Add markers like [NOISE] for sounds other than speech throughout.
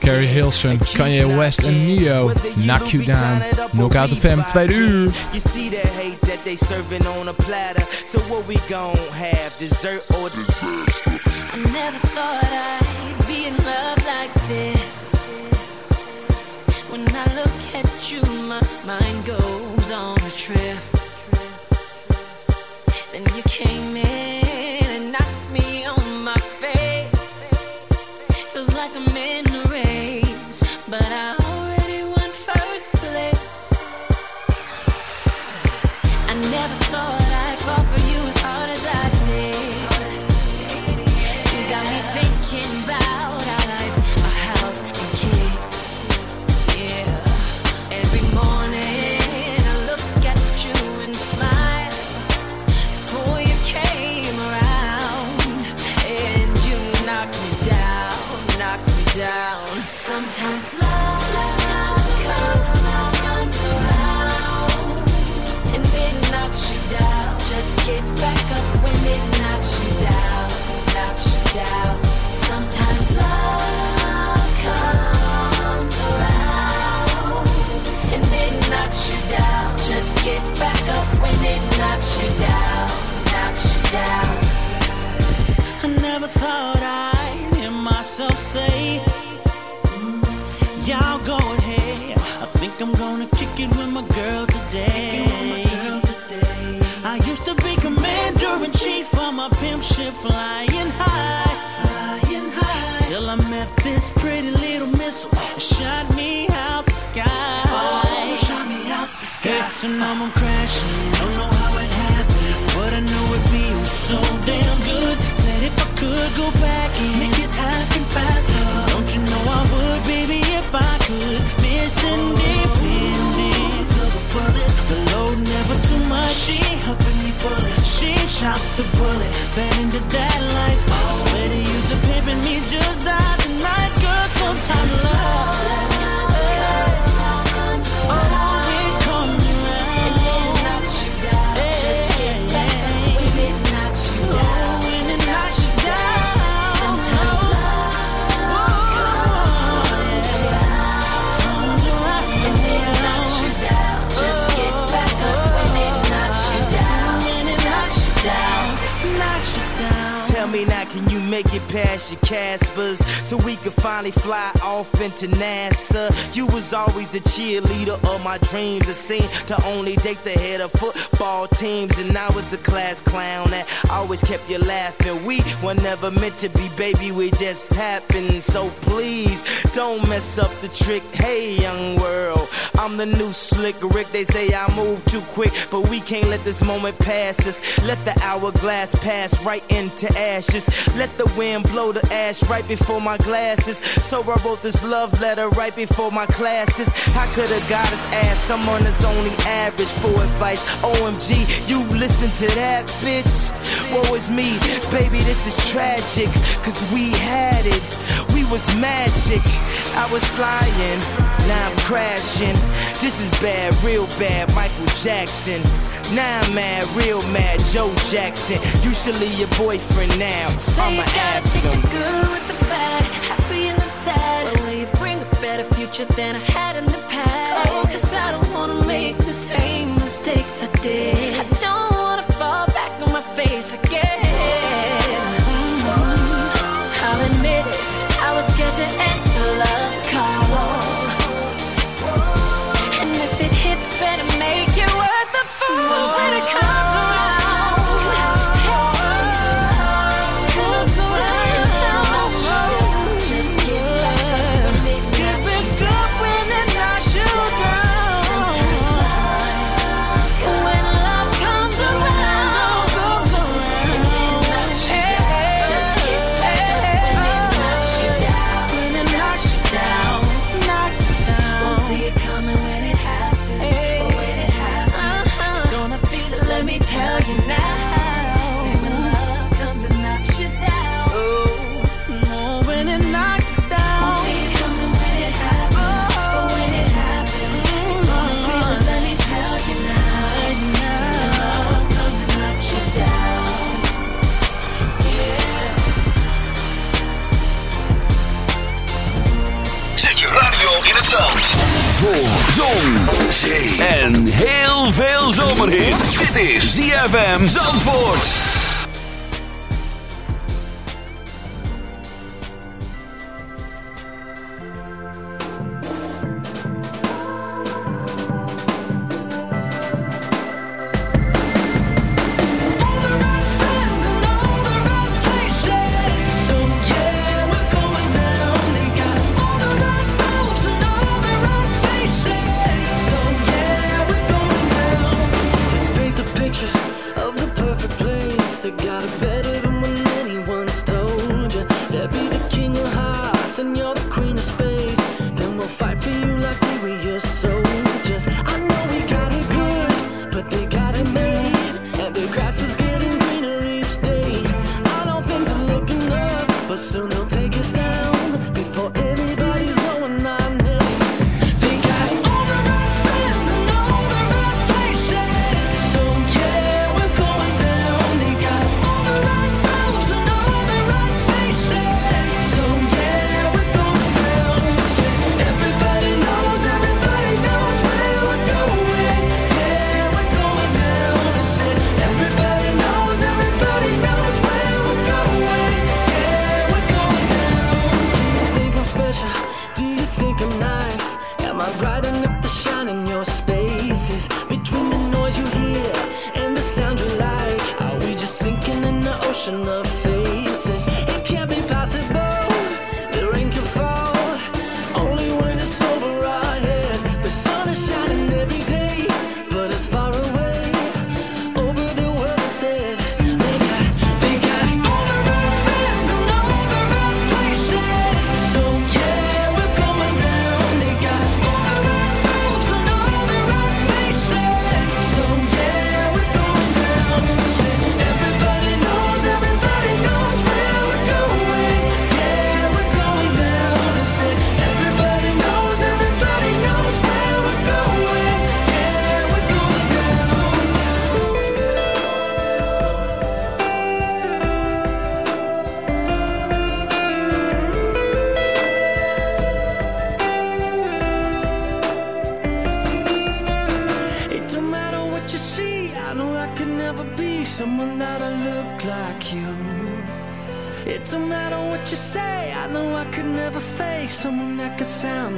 Carrie Hilson, Kanye West en Neo, Knock You Down, Knockout FM, tweede uur. You see that hate that they serving on a platter, so what we gon' have, dessert or dessert? I never thought I'd be in love like this. When I look at you, my mind goes on a trip. Then you came in. flying high, flying high. Till I met this pretty little missile, shot me out the sky. Oh, shot me out the sky. Head to numb, I'm crashing. Don't know how it happened, but I know it feels so damn good. Said if I could go back and make it happen faster, don't you know I would, baby, if I could. Missing oh, deep the load never too much. She helping me pull it. She shot the bullet, bend the that make it past your Caspers so we could finally fly off into NASA. You was always the cheerleader of my dreams. It seemed to only date the head of football teams, and I was the class clown that always kept you laughing. We were never meant to be, baby. We just happened. So please don't mess up the trick. Hey, young world, I'm the new slick Rick. They say I move too quick, but we can't let this moment pass us. Let the hourglass pass right into ashes. Let the wind blow the ash right before my glasses. So I wrote this love letter right before my classes. I could a goddess ask someone that's only average for advice? OMG, you listen to that, bitch. Woe is me, baby, this is tragic. Cause we had it, we was magic. I was flying, now I'm crashing. This is bad, real bad, Michael Jackson. Now I'm mad, real mad, Joe Jackson. You should leave your boyfriend now. Say I'ma ask him. The good with the bad, happy and the sad. Well, will you bring a better future than I had in the past? Oh, cause I don't wanna make the same mistakes I did. I don't veel zomerhit. Dit is ZFM Zandvoort.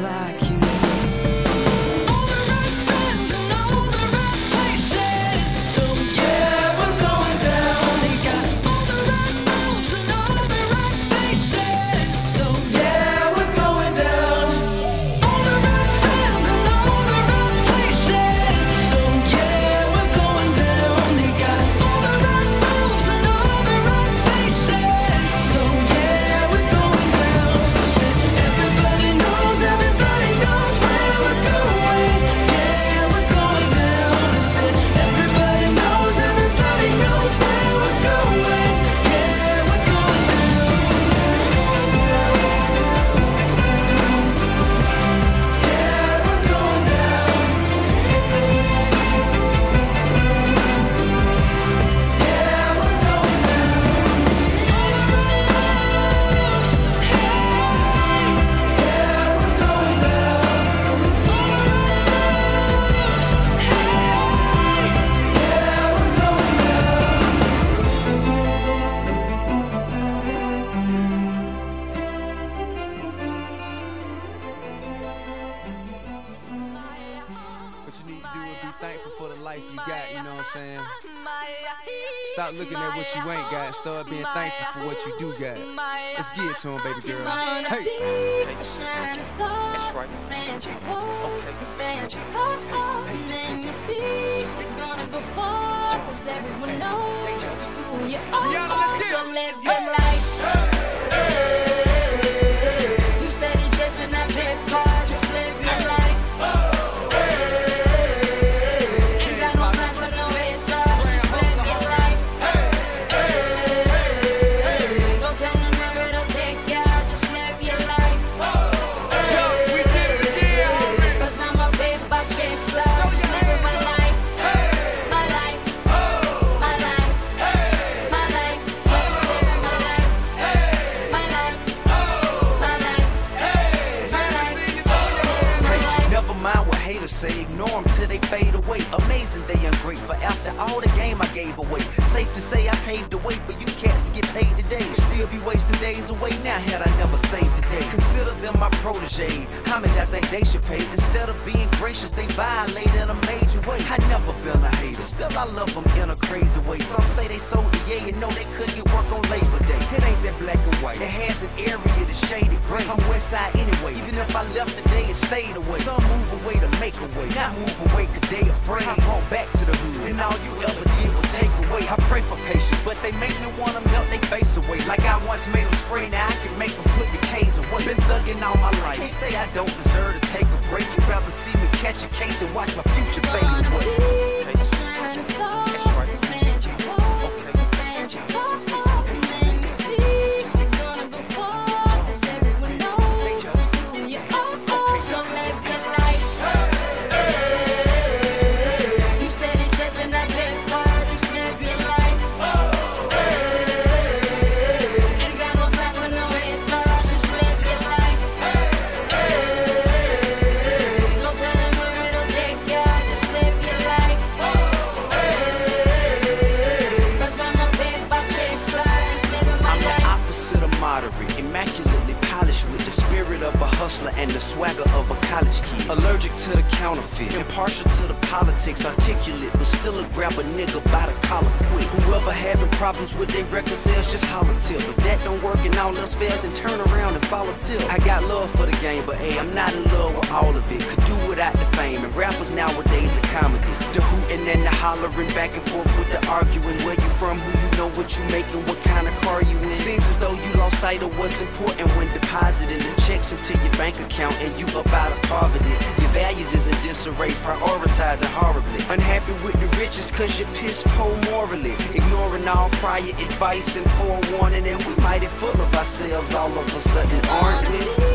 like dance, and then you see they're gonna go far, everyone knows who you are. Let's get it. So live your paved the way for you cats to get paid today. Still be wasting days away now had I never saved the day. Consider them my protege. How much I think they should pay? Instead of being gracious, they violate in a major way. I never been a hater, still I love them in a crazy way. Some say they sold the yeah, you know they couldn't get work on Labor Day. It ain't that black and white. It has an area that's shaded gray. I'm west side anyway. Even if I left today and stayed away. Some move away to make a way. Not move away cause they afraid. I brought back to the hood. And all you ever was take away. I pray for patience, but they make me wanna melt they face away. Like I once made them spray, now I can make them put the K's away. Been thugging all my life. Can't say I don't deserve to take a break. You'd rather see me catch a case and watch my future fade away. And the swagger of a college kid. Allergic to the counterfeit, impartial to the politics, articulate, but still a grab a nigga by the collar quick. Whoever having problems with their record sales, just holler till. If that don't work and all else fails, then turn around and follow till. I got love for the game, but hey, I'm not in love with all of it. Could do the fame, and rappers nowadays are comedy. The hooting and the hollering back and forth with the arguing. Where you from, who you know, what you making, what kind of car you in. Seems as though you lost sight of what's important when depositing the checks into your bank account and you up out of poverty. Your values is in disarray, prioritizing horribly. Unhappy with the riches cause you're piss poor morally. Ignoring all prior advice and forewarning, and we mighty full of ourselves all of a sudden, aren't we?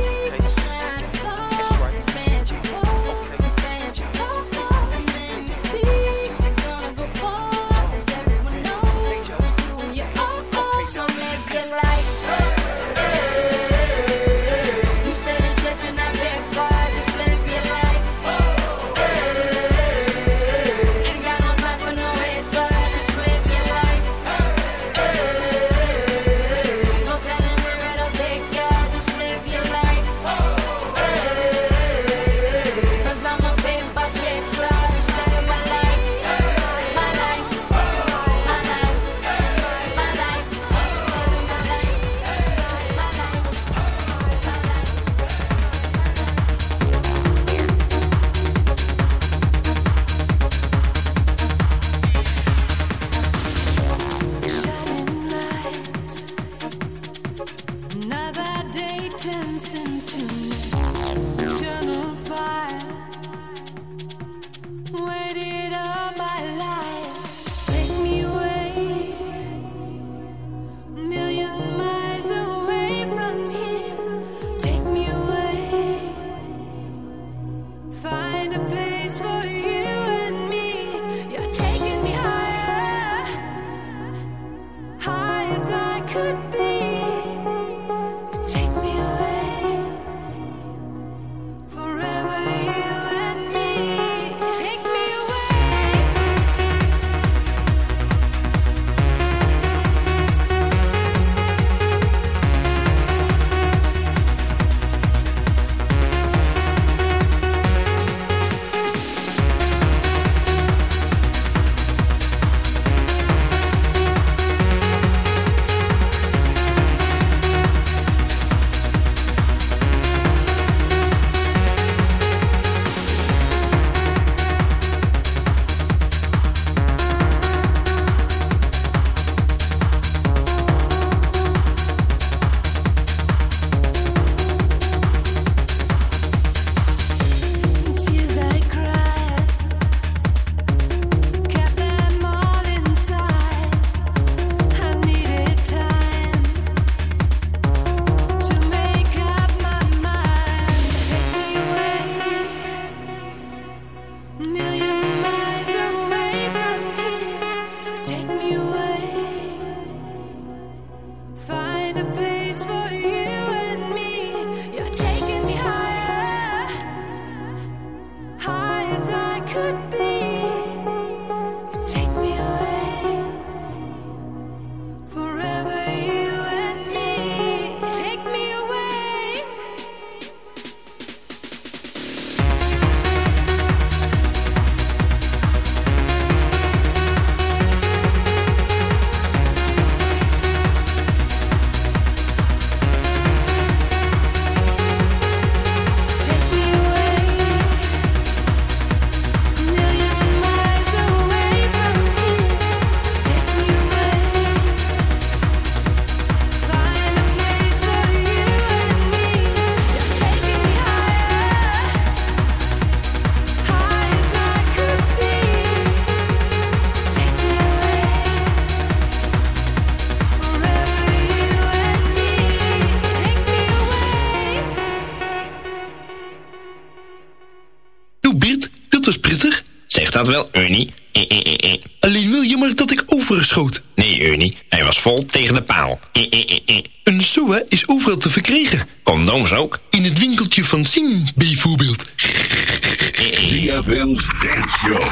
Nee, Ernie. Hij was vol tegen de paal. Eh, eh, eh. Een SOA is overal te verkrijgen. Condooms ook. In het winkeltje van Sien, bijvoorbeeld. ZFM's Dance Show.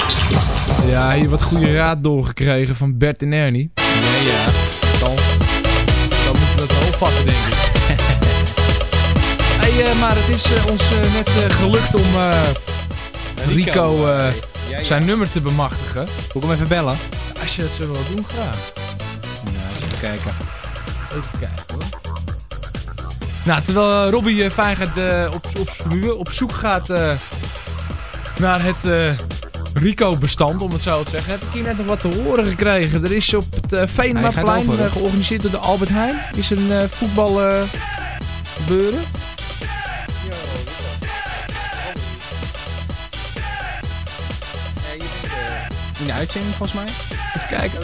Ja, hier wat goede raad doorgekregen van Bert en Ernie. Nee, ja. Dan, dan moeten we dat wel opvatten, denk ik. [LAUGHS] hey, eh, maar het is ons net gelukt om eh, Rico eh, ja, ja. zijn nummer te bemachtigen. Moet ik hem even bellen? Je wil doen, graag. Nou, even kijken. Even kijken hoor. Nou, terwijl eh, Robbie eh, fijn gaat, eh, op, op, op zoek gaat naar het Rico-bestand, om het zo te zeggen, heb ik hier net nog wat te horen gekregen. Er is op het eh, georganiseerd door de Albert Heijn. Is een eh, In de uitzending volgens mij. Even kijken.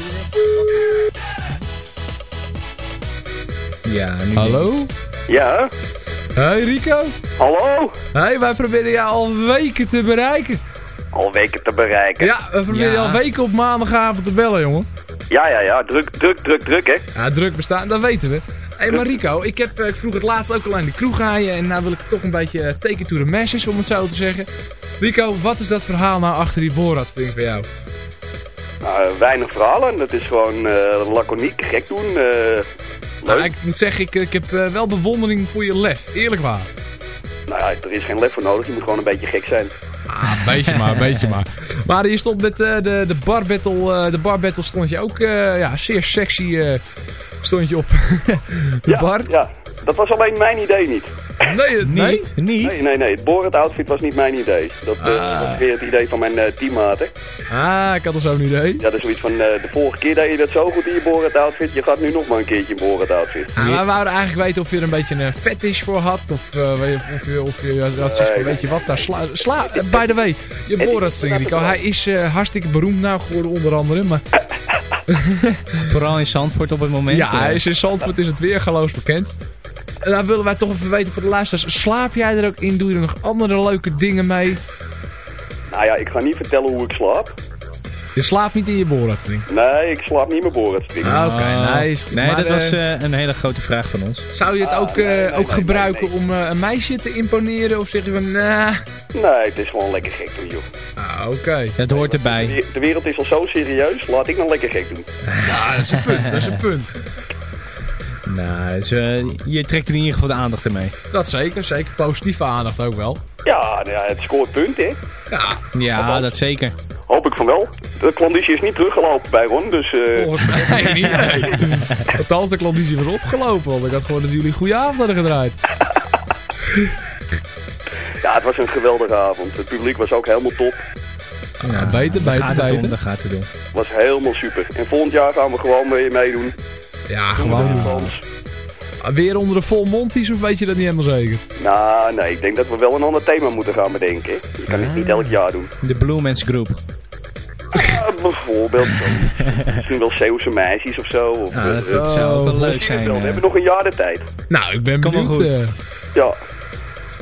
Ja, nu Hallo? Ja, Hey Rico. hallo? Hey, wij proberen jou al weken te bereiken. Al weken te bereiken. Ja, we proberen Ja. je al weken op maandagavond te bellen, jongen. ja, ja, ja. Druk, druk, druk, druk, hè. Ja, druk bestaan, dat weten we. Hé, hey, maar Rico, ik, heb, eh, ik vroeg het laatst ook al aan de kroeg aan je. En nou wil ik toch een beetje eh, take it to the message, om het zo te zeggen. Rico, wat is dat verhaal nou achter die Borat-swing van jou? Nou, eh, weinig verhalen. Het is gewoon eh laconiek, gek doen. Nou, ik moet zeggen, ik, ik heb wel bewondering voor je lef. Eerlijk waar. Nou ja, er is geen lef voor nodig. Je moet gewoon een beetje gek zijn. Ah, een beetje maar, een [LAUGHS] beetje maar. Maar hier stond met de, de bar battle, de bar battle stond je ook, ja, zeer sexy stond je op [LAUGHS] de ja, bar. ja. Dat was alleen mijn idee niet. Nee, het- nee? Niet? Niet? Nee, nee, nee. Het Borat outfit was niet mijn idee. Dat eh, Ah. was weer het idee van mijn eh, teammaten. Ah, ik had al zo'n idee. Ja, dat is zoiets van, eh, de vorige keer deed je dat zo goed in je Borat outfit. Je gaat nu nog maar een keertje in Borat outfit. Ah, maar we wouden eigenlijk weten of je er een beetje een fetish voor had. Of, eh, of je, of je had zoiets van, Nee, weet je wat, daar sla... sla by the way, je Borat Singer, Rico, hij is hartstikke beroemd nou geworden onder andere. Maar [LAUGHS] Vooral in Zandvoort op het moment. ja, hij is in Zandvoort is het weergaloos bekend. En daar willen wij toch even weten voor de luisteraars. Slaap jij er ook in? Doe je er nog andere leuke dingen mee? Nou ja, ik ga niet vertellen hoe ik slaap. Je slaapt niet in je Singer. Nee, ik slaap niet mijn Borat string. Ah, Oké, nee, is goed. Nee, Maar, dat was eh, eh, een hele grote vraag van ons. Zou je het ook, nee, eh, nee, ook nee, gebruiken nee, nee. om eh, een meisje te imponeren? Of zeg je van, nah, Nee, het is gewoon lekker gek doen, joh. ah, oké. Dat hoort erbij. De de wereld is al zo serieus, laat ik dan lekker gek doen. Ja, dat is een punt, dat is een punt. Nou, dus, eh, je trekt er in ieder geval de aandacht ermee. Dat zeker, zeker. Positieve aandacht ook wel. Ja, nou ja, het scoort punten, hè. Ja, Ja, dat zeker. Hoop ik van wel. De klanditie is niet teruggelopen bij Ron, dus... eh, volgens mij [LAUGHS] niet. nee. Althans, de klanditie was opgelopen. Want ik had gewoon dat jullie een goede avond hadden gedraaid. ja, het was een geweldige avond. Het publiek was ook helemaal top. Ja, beter, beter, gaat het om, beter. daar gaat het om. Het was helemaal super. En volgend jaar gaan we gewoon weer meedoen. Ja, gewoon. Frans. Weer onder de vol monties of weet je dat niet helemaal zeker? Nou, nee, ik denk dat we wel een ander thema moeten gaan bedenken. Je kan het niet elk jaar doen. De Blue Man's Group. Ja, bijvoorbeeld, zo. misschien wel Zeeuwse meisjes of zo. Of, Ja, dat, eh, dat zou ook wel Oh, leuk zijn. wel. We eh. hebben nog een jaar de tijd. Nou, ik ben benieuwd. goed. eh. Ja,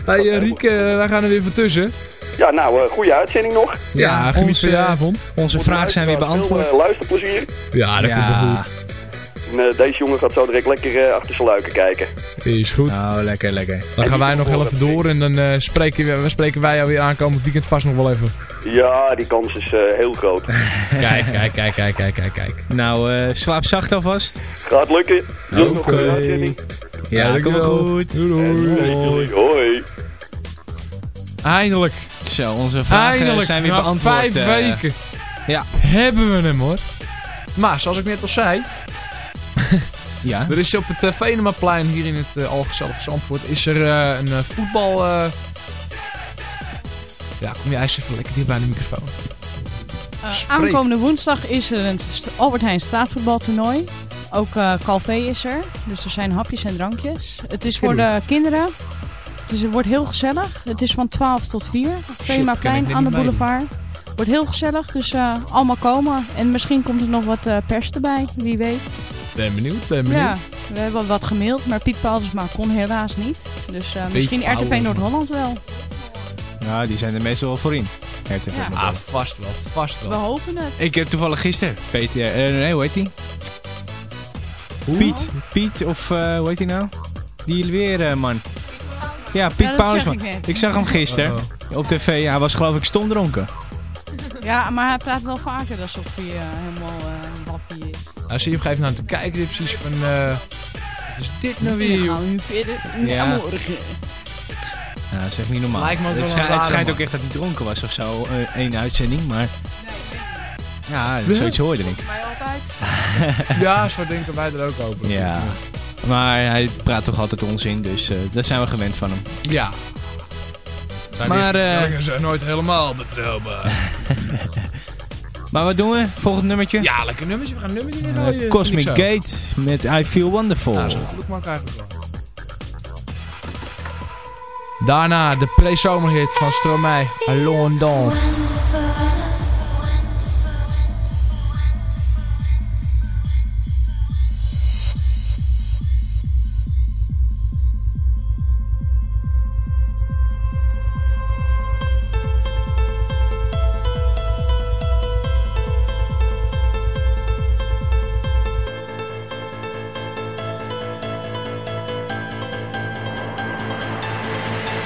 Hey eh, Riek, eh, wij gaan er weer van tussen. ja nou, eh, goede uitzending nog. Ja, Ja, geniet ons, van je eh, avond. Onze vragen zijn weer beantwoord. Veel, eh, luisterplezier. Ja, dat Ja. komt wel goed. En, eh, deze jongen gaat zo direct lekker eh, achter zijn luiken kijken. Is goed. Nou, lekker, lekker. Dan gaan wij nog heel even door en dan eh, spreken, we, we spreken wij jou weer aankomend weekend vast nog wel even. Ja, die kans is eh, heel groot. [LAUGHS] Kijk, kijk, kijk, kijk, kijk, kijk, kijk. Nou, eh, slaap zacht alvast. Gaat lukken. Nog een. Ja, kom maar dankjewel. goed. Doei, doei. Hoi. Eindelijk. Zo, onze vragen Eindelijk, zijn weer na beantwoord. vijf weken ja. hebben we hem hoor. Maar zoals ik net al zei, Ja. er is op het uh, Venemaplein hier in het uh, Algezellige Zandvoort is er uh, een uh, voetbal... Ja, kom jij eens even lekker dicht bij de microfoon. Uh, aankomende woensdag is er een Albert Heijn straatvoetbaltoernooi. Ook uh, Calvé is er, dus er zijn hapjes en drankjes. Het is voor de kinderen. Het, is, het wordt heel gezellig. Het is van 12 tot 4. Venemaplein aan de boulevard. Wordt heel gezellig, dus uh, allemaal komen. En misschien komt er nog wat uh, pers erbij, wie weet. Ben benieuwd, ben benieuwd. Ja, we hebben wat gemaild, maar Piet Paulusma kon helaas niet. Dus uh, misschien RTV Noord-Holland wel. Nou, die zijn er meestal wel voor in. RTV Ja. Ah, vast wel, vast We wel. hopen het. Ik heb toevallig gisteren Peter, eh, nee, hoe heet die? Piet, Piet of eh, hoe heet die nou? Die weer eh, man. Ja, Piet Ja, Paulusman. ik. Ik zag hem gisteren op tv. Hij was geloof ik stomdronken. Ja, maar hij praat wel vaker alsof hij eh, helemaal eh wappie. Nou, zie je op een gegeven moment aan te kijken, dit precies van... wat is dit nou weer, joh? nu verder Ja. morgen. Ja, dat is echt niet normaal. Lijkt me ook het, wel schij- een het rare schijnt man. ook echt dat hij dronken was of zo. eh, één uitzending, maar... Ja, zoiets hoorde ik. Mij altijd. [LAUGHS] Ja, zo denken wij er ook over. Ja. Maar hij praat toch altijd onzin, dus eh dat zijn we gewend van hem. Ja. Zijn Maar, die eh, voorspellingen zijn nooit helemaal betrouwbaar. [LAUGHS] Maar wat doen we? Volgend nummertje? ja, lekker nummertje. We gaan een nummertje in Eh. Cosmic. Gate met I Feel Wonderful. Nou, zo geluk maak eigenlijk wel. Daarna de pre-zomerhit van Stromae, Alone Dance.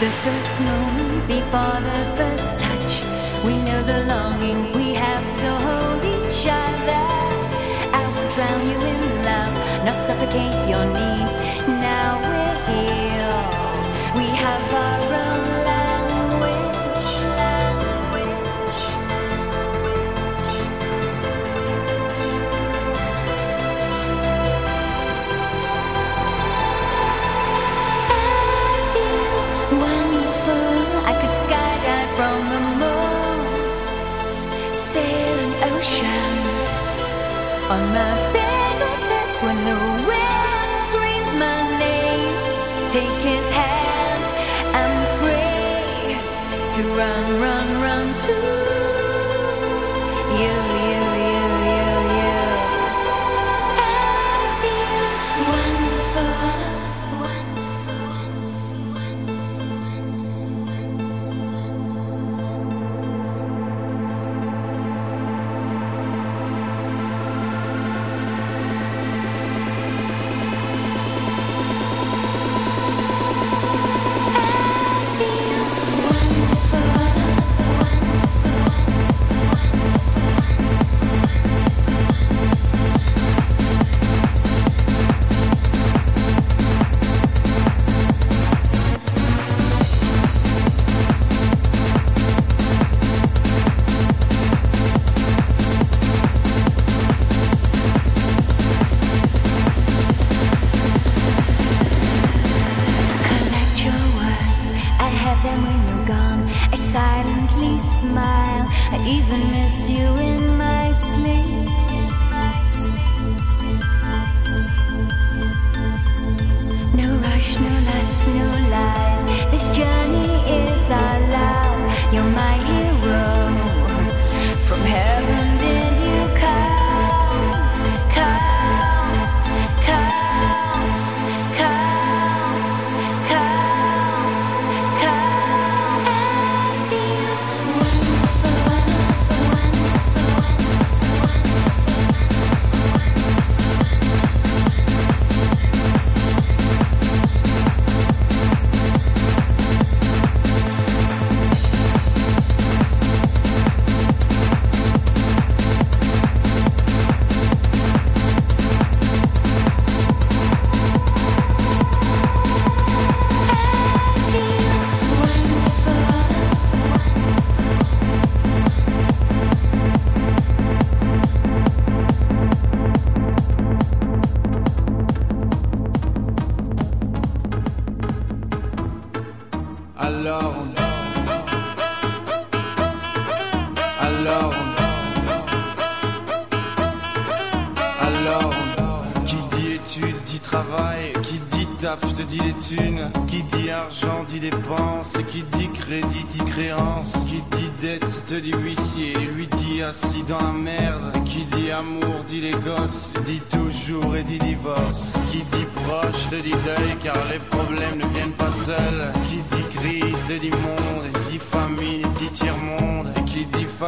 The first moment before the first touch, we know the longing we have to hold each other. I will drown you in love, not suffocate your needs. Now we're here, smile, I even miss you in my sleep.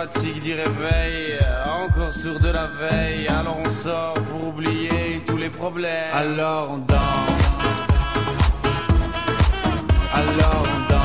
Fatigue dit réveil, encore sur de la veille. Alors on sort pour oublier tous les problèmes. Alors on danse. Alors on danse.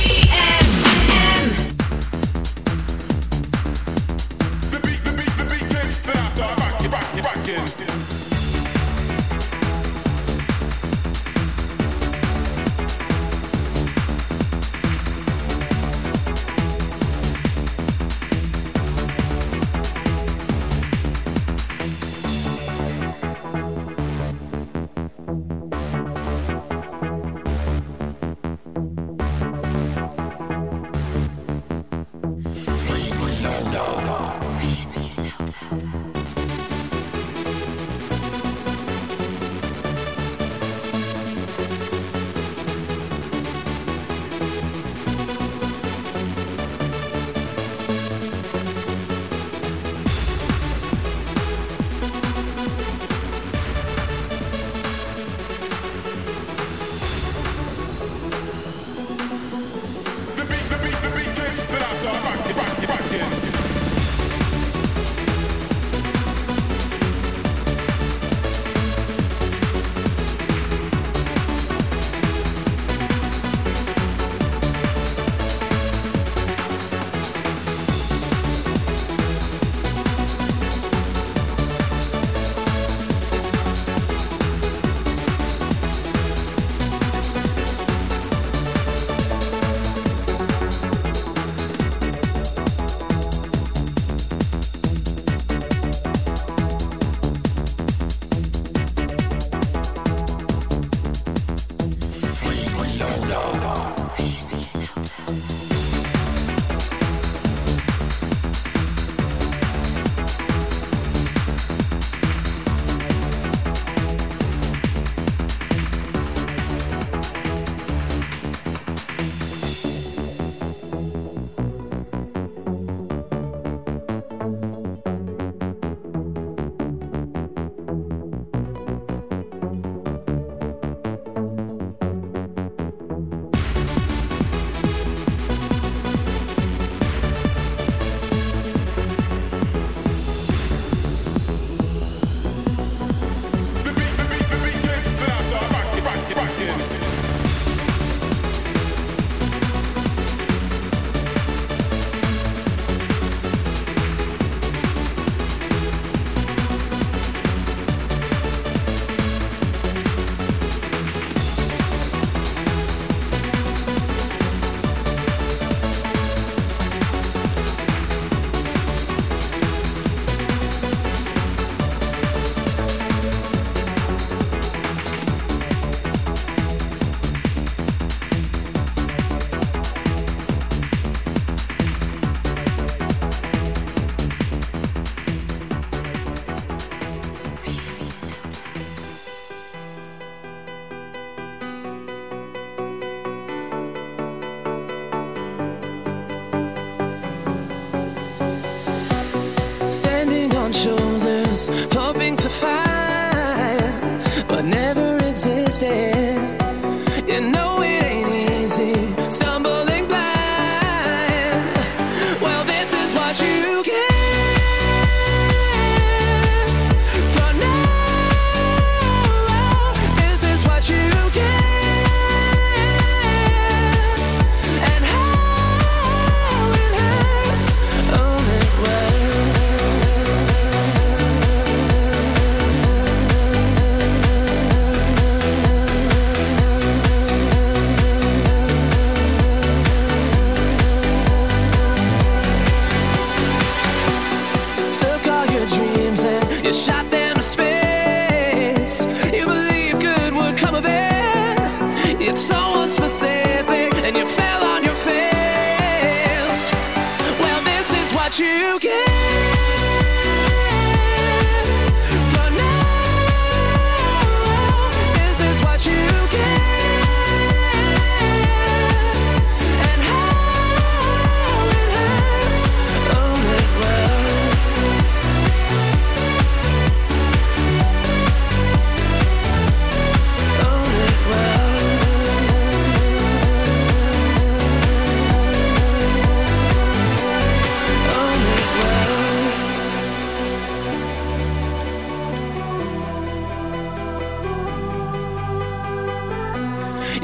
Five.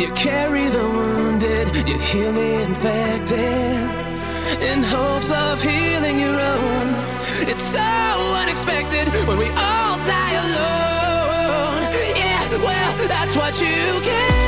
You carry the wounded, you heal the infected, in hopes of healing your own. It's so unexpected when we all die alone. Yeah, well, that's what you get.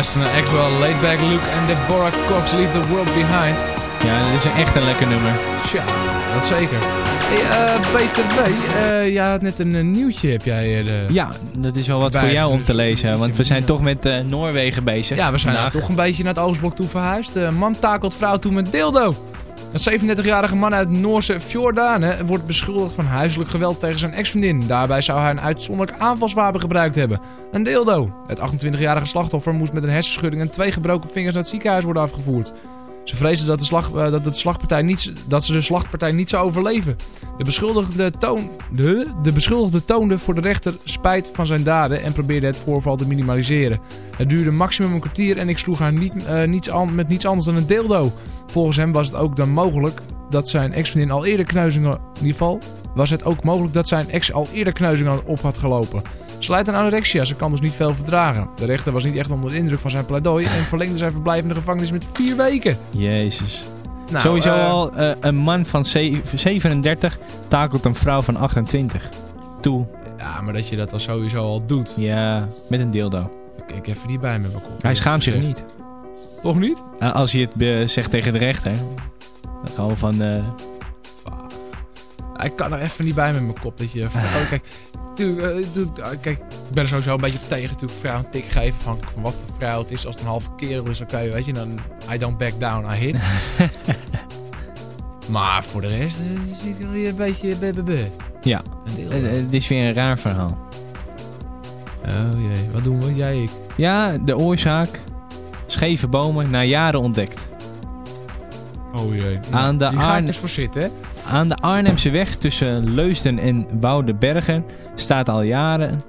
Je luistert naar Axwell, Laidback Luke en Deborah Cox Leave the World Behind. Ja, dat is een echt een lekker nummer. Tja, dat zeker. Hey, eh, BTW, eh jij had net een, eh, nieuwtje, heb jij eh, de... Ja, dat is wel wat voor jou om te lezen. Want we zijn toch met eh, Noorwegen bezig. Ja, we zijn toch een beetje naar het Oostblok toe verhuisd. Man takelt vrouw toe met dildo. Een 37-jarige man uit Noorse Fjordanen wordt beschuldigd van huiselijk geweld tegen zijn ex-vriendin. Daarbij zou hij een uitzonderlijk aanvalswapen gebruikt hebben. Een dildo. Het 28-jarige slachtoffer moest met een hersenschudding en twee gebroken vingers naar het ziekenhuis worden afgevoerd. Ze vreesden dat, de slag, eh, dat, de slagpartij niet, dat ze de slagpartij niet zou overleven. De beschuldigde, toon, de, de beschuldigde toonde voor de rechter spijt van zijn daden en probeerde het voorval te minimaliseren. Het duurde maximum een kwartier en ik sloeg haar niet, eh, niets met niets anders dan een dildo. Volgens hem was het ook dan mogelijk dat zijn ex-vriendin al eerder kneuzingen... In ieder geval was het ook mogelijk dat zijn ex al eerder kneuzingen op had gelopen. Ze leidt aan anorexia, ze kan dus niet veel verdragen. De rechter was niet echt onder de indruk van zijn pleidooi... en verlengde zijn verblijf in de gevangenis met vier weken. Jezus. Nou, Sowieso eh, al eh, een man van ze- 37 takelt een vrouw van 28. Toe. Ja, maar dat je dat dan sowieso al doet. Ja, met een dildo. Ik kijk even niet bij me. Hij schaamt zich niet. Toch niet? Als hij het eh, zegt tegen de rechter. Dan gaan we van... eh, Ik kan er even niet bij met mijn kop. Dat je, oh, kijk, tuurlijk, eh, eh, kijk, ik ben er sowieso een beetje tegen natuurlijk vrouw een tik geven van, van wat voor vrouw het is. Als het een halve kerel is, dan kan je, weet je, dan I don't back down, I hit. [LAUGHS] maar voor de rest eh, zie ik wel weer een beetje BBB. ja, het is weer een raar verhaal. Oh jee, wat doen we? Jij, ik. Ja, de oorzaak. Scheve bomen, na jaren ontdekt. Oh jee. Aan de Die ga ik Arne- eens voor zitten, hè? Aan de Arnhemse weg tussen Leusden en Woudenbergen staat al jaren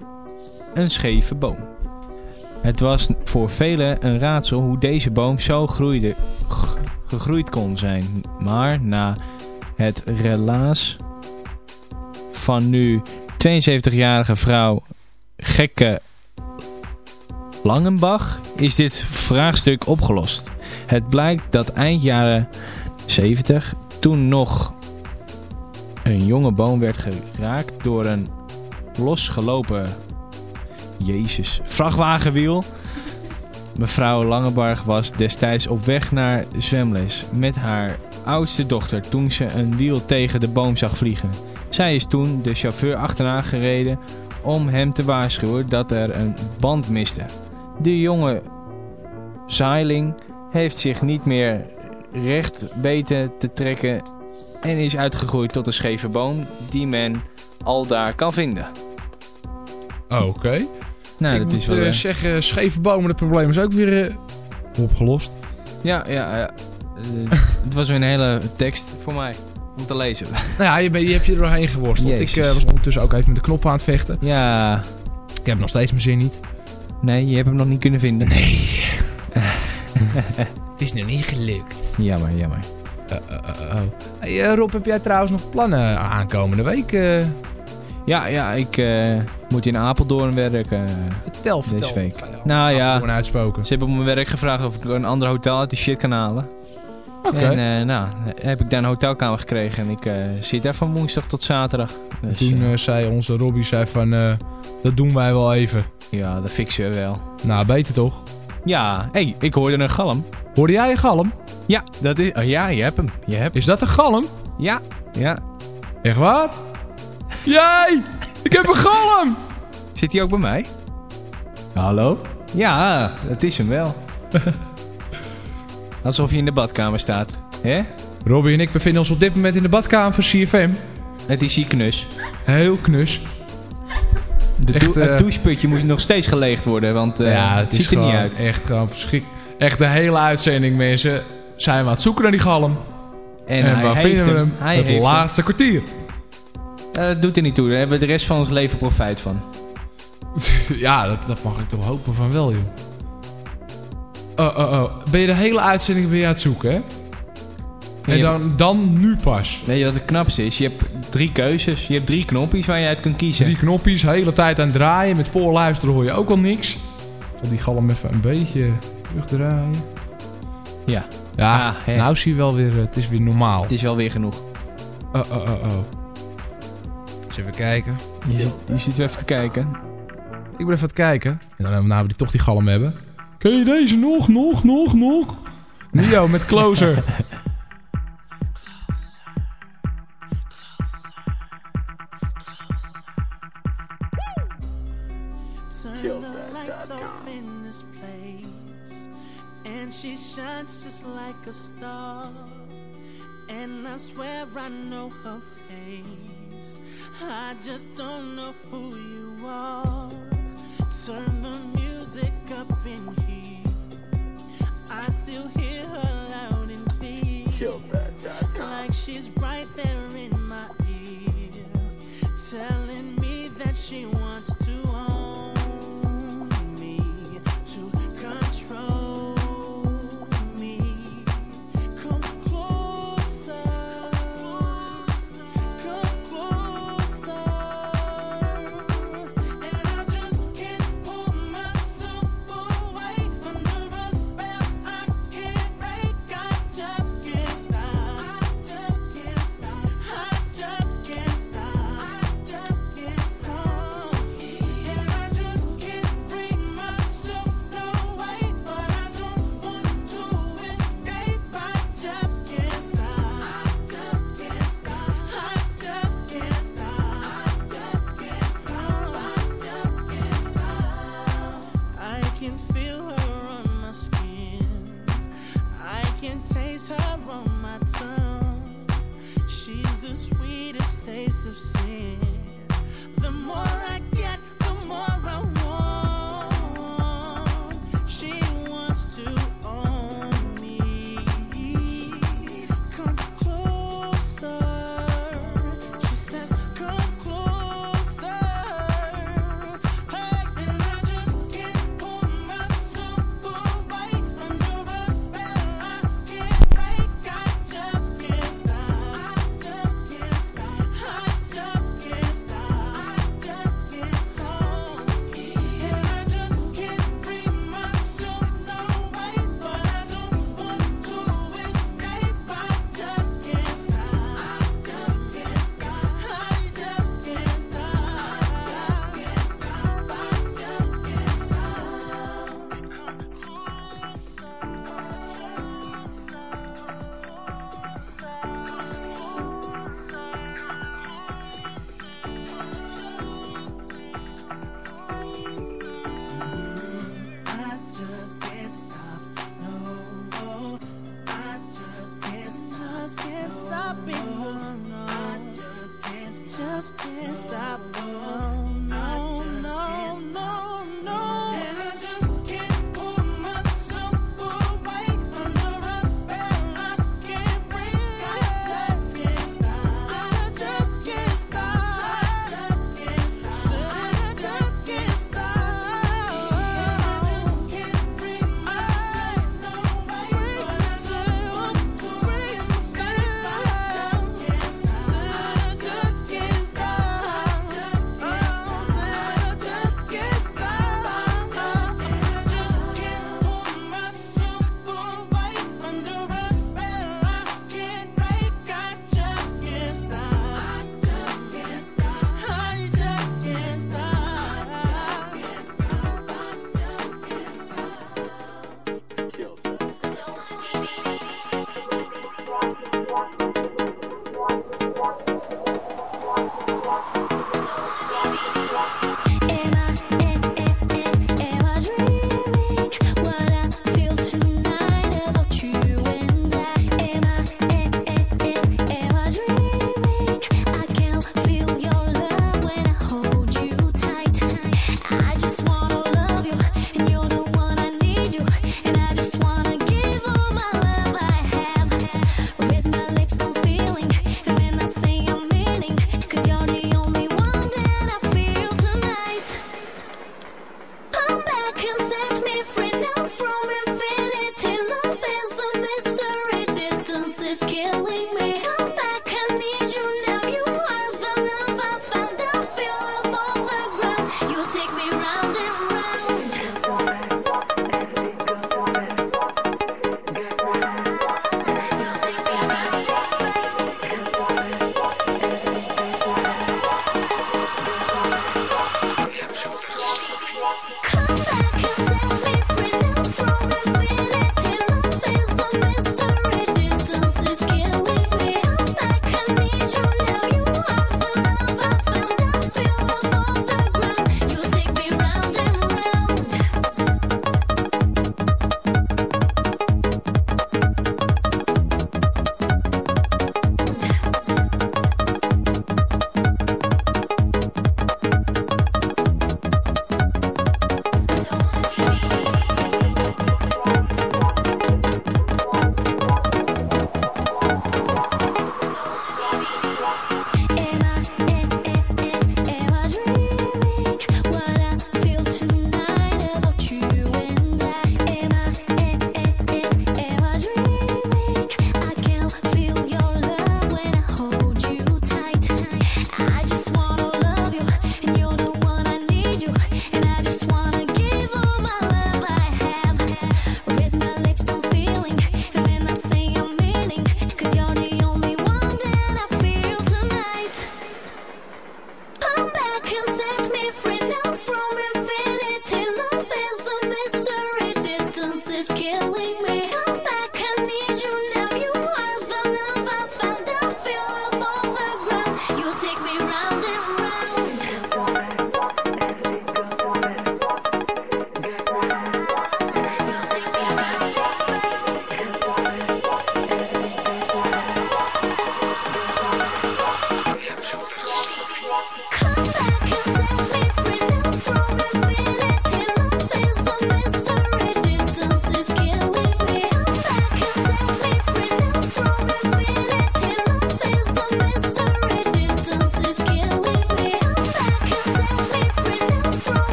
een scheve boom. Het was voor velen een raadsel hoe deze boom zo groeide, gegroeid kon zijn. Maar na het relaas van nu 72-jarige vrouw Gekke Langenbach is dit vraagstuk opgelost. Het blijkt dat eind jaren 70 toen nog een jonge boom werd geraakt door een losgelopen Jezus, vrachtwagenwiel. Mevrouw Langebarg was destijds op weg naar zwemles met haar oudste dochter toen ze een wiel tegen de boom zag vliegen. Zij is toen de chauffeur achterna gereden om hem te waarschuwen dat er een band miste. De jonge Zeiling heeft zich niet meer recht weten te trekken en is uitgegroeid tot een scheve boom die men al daar kan vinden. Oh, Oké. Nou, ik dat is wel... eh, zeggen, scheve bomen, het probleem is ook weer eh, opgelost. Ja, ja, ja. [LAUGHS] Het was weer een hele tekst voor mij om te lezen. Nou ja, je, ben, je hebt je er doorheen geworsteld. Jezus. Ik was ondertussen ook even met de knoppen aan het vechten. Ja, Ik heb nog steeds mijn zin niet. nee, je hebt hem nog niet kunnen vinden. Nee. [LAUGHS] Het is nog niet gelukt. Jammer, jammer. Uh, uh, uh, oh. Hey, eh, Rob, heb jij trouwens nog plannen aankomende week? eh? Ja, ja, ik eh, moet in Apeldoorn werken. vertel, vertel. Deze week. Nou ja, Apeldoorn uitspoken. ze hebben op mijn werk gevraagd of ik een ander hotel uit die shit kan halen. Oké. En eh, nou, heb ik daar een hotelkamer gekregen en ik eh, zit daar van woensdag tot zaterdag. Dus, Toen eh, eh, zei onze Robbie zei van, eh, dat doen wij wel even. ja, dat fixen we wel. Nou, beter toch? Ja, hé, hey, ik hoorde een galm. Hoorde jij een galm? Ja, dat is, oh, ja, je hebt hem. Je hebt Is dat een galm? Ja, ja. Echt waar? Jij! Ik heb een galm! Zit hij ook bij mij? Hallo? Ja, dat is hem wel. [LAUGHS] Alsof je in de badkamer staat. hè? Robbie en ik bevinden ons op dit moment in de badkamer van CFM. Het is hier knus. Heel knus. De Echt, dou- eh, het doucheputje moet nog steeds geleegd worden, want eh, ja, het het ziet er niet uit. Echt gewoon verschrik. Echt de hele uitzending, mensen. Zijn we aan het zoeken naar die galm. En, hij waar vinden we hem? Hij het laatste kwartier. hem. Eh, doet er niet toe, daar hebben we de rest van ons leven profijt van. [LAUGHS] ja, dat, dat mag ik toch hopen van wel, joh. Oh, oh, oh. Ben je de hele uitzending je aan het zoeken, hè? En dan, dan nu pas. Weet je wat het knapste is? Je hebt drie keuzes, je hebt drie knopjes waar je uit kunt kiezen. Drie knopjes, hele tijd aan het draaien. Met voorluisteren hoor je ook al niks. Zal die galm even een beetje terugdraaien. Ja, Ja, Ah, hè. nou zie je wel weer, eh, het is weer normaal. het is wel weer genoeg. Oh, oh, oh, oh. Eens even kijken. Je, zit, je zit even te kijken. Ik ben even aan het kijken. En dan nou we die, toch die galm hebben. Ken je deze nog, nog, nog, nog? Nio met Closer. [LAUGHS] and she shines just like a star. And I swear I know her face. I just don't know who you are. Turn the music up in here. I still hear her loud and clear. Like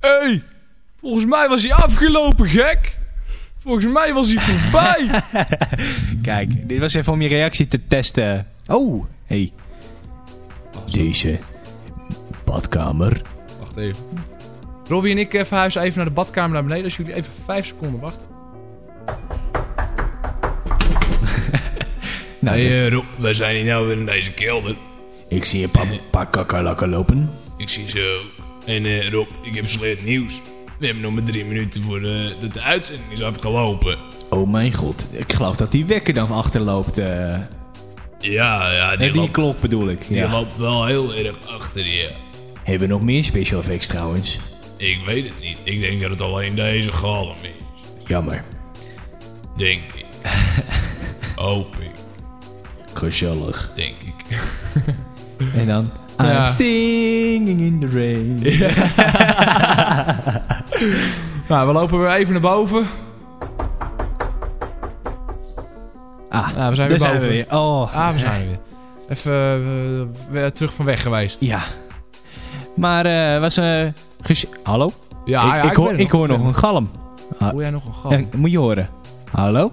Hey, volgens mij was hij afgelopen, gek. Volgens mij was hij voorbij. [LAUGHS] Kijk, dit was even om je reactie te testen. Oh, hey. Deze badkamer. Wacht even. Robby en ik eh, verhuizen even naar de badkamer naar beneden. Als jullie even vijf seconden wachten. [LAUGHS] nou, eh, Rob, we zijn hier nou weer in deze kelder. Ik zie een paar, paar kakkerlakken lopen. Ik zie ook. En eh, Rob, ik heb slecht nieuws. We hebben nog maar drie minuten voor de, dat de uitzending is afgelopen. Oh mijn god, ik geloof dat die wekker dan achterloopt. eh Ja, ja, die, die, die loopt, klok bedoel ik. die Ja. loopt wel heel erg achter je. Hebben we nog meer special effects trouwens? Ik weet het niet. Ik denk dat het alleen deze galm is. Jammer. Denk ik. [LAUGHS] Hoop ik. Gezellig. Denk ik. [LAUGHS] [LAUGHS] En dan... I'm singing in the rain. [LAUGHS] [LAUGHS] Nou, we lopen weer even naar boven. Ah, we zijn weer daar boven. zijn we weer. Oh. Ah, we zijn er weer. Even eh, weer terug van weg geweest. Ja. Maar eh was... eh ges- Hallo? Ja, ik, ja, ik, ik hoor, ik nog. hoor nog een galm. Hoor jij nog een gal? eh, moet je horen. Hallo?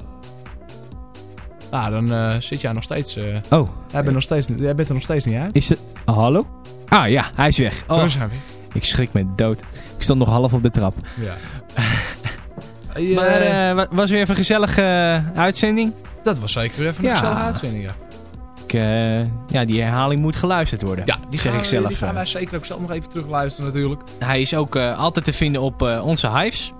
Nou, dan eh, zit jij nog steeds... eh, Oh, jij, bent nog steeds, jij bent er nog steeds niet uit. is het... hallo? Ah ja, hij is weg. Oh, zijn we. ik schrik me dood. Ik stond nog half op de trap. Ja. [LAUGHS] Maar eh, wa- was weer even een gezellige uitzending. dat was zeker weer even een ja. gezellige uitzending, ja. Ik, ja, die herhaling moet geluisterd worden. Ja, die zeg ik zelf. Die gaan wij zeker ook zelf nog even terugluisteren natuurlijk. Hij is ook altijd te vinden op onze hives.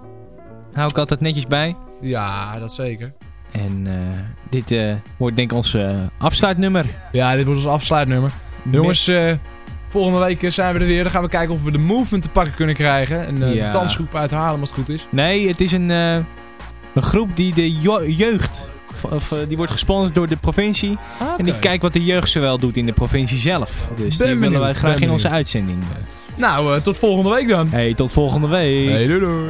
Hou ik altijd netjes bij. Ja, dat zeker. En eh, dit eh, wordt denk ik ons eh, afsluitnummer. Ja, dit wordt ons afsluitnummer. Jongens, eh, volgende week zijn we er weer. Dan gaan we kijken of we de movement te pakken kunnen krijgen. Een Ja. dansgroep uit Haarlem als het goed is. Nee, het is een, eh, een groep die de jeugd... Of, die wordt gesponsord door de provincie. En die kijkt wat de jeugd zowel doet in de provincie zelf. Dus Ben die willen wij graag in onze uitzending. Nou, eh, tot volgende week dan. Hey, tot volgende week. Hey, doei doei.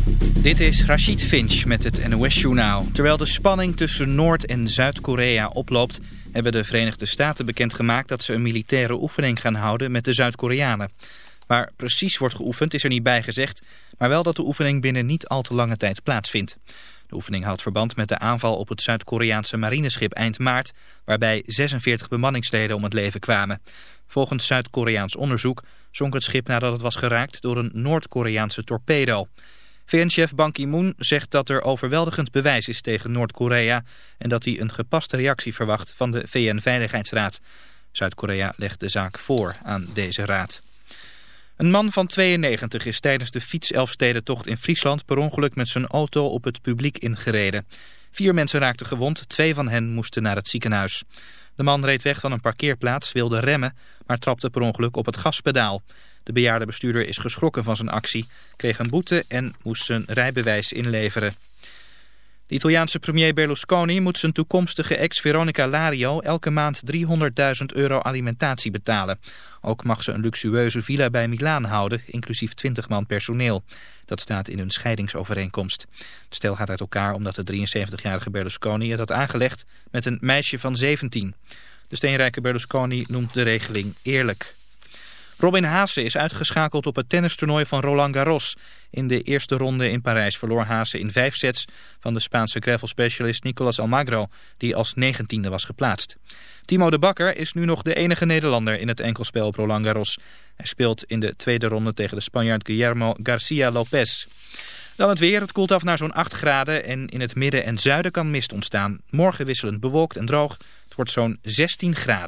Dit is Rachid Finch met het NOS-journaal. Terwijl de spanning tussen Noord- en Zuid-Korea oploopt... hebben de Verenigde Staten bekendgemaakt dat ze een militaire oefening gaan houden met de Zuid-Koreanen. Waar precies wordt geoefend is er niet bij gezegd... maar wel dat de oefening binnen niet al te lange tijd plaatsvindt. De oefening houdt verband met de aanval op het Zuid-Koreaanse marineschip eind maart... waarbij 46 bemanningsleden om het leven kwamen. Volgens Zuid-Koreaans onderzoek zonk het schip nadat het was geraakt door een Noord-Koreaanse torpedo... VN-chef Ban Ki-moon zegt dat er overweldigend bewijs is tegen Noord-Korea en dat hij een gepaste reactie verwacht van de VN-veiligheidsraad. Zuid-Korea legt de zaak voor aan deze raad. Een man van 92 is tijdens de fietselfstedentocht in Friesland per ongeluk met zijn auto op het publiek ingereden. Vier mensen raakten gewond, twee van hen moesten naar het ziekenhuis. De man reed weg van een parkeerplaats, wilde remmen, maar trapte per ongeluk op het gaspedaal. De bejaarde bestuurder is geschrokken van zijn actie, kreeg een boete en moest zijn rijbewijs inleveren. De Italiaanse premier Berlusconi moet zijn toekomstige ex Veronica Lario elke maand 300.000 euro alimentatie betalen. Ook mag ze een luxueuze villa bij Milaan houden, inclusief 20 man personeel. Dat staat in hun scheidingsovereenkomst. Het stel gaat uit elkaar omdat de 73-jarige Berlusconi het had aangelegd met een meisje van 17. De steenrijke Berlusconi noemt de regeling eerlijk. Robin Haase is uitgeschakeld op het tennistoernooi van Roland Garros. In de eerste ronde in Parijs verloor Haase in vijf sets van de Spaanse gravel-specialist Nicolas Almagro, die als negentiende was geplaatst. Timo de Bakker is nu nog de enige Nederlander in het enkelspel op Roland Garros. Hij speelt in de tweede ronde tegen de Spanjaard Guillermo Garcia Lopez. Dan het weer. Het koelt af naar zo'n 8 graden en in het midden en zuiden kan mist ontstaan. Morgen wisselend bewolkt en droog. Het wordt zo'n 16 graden.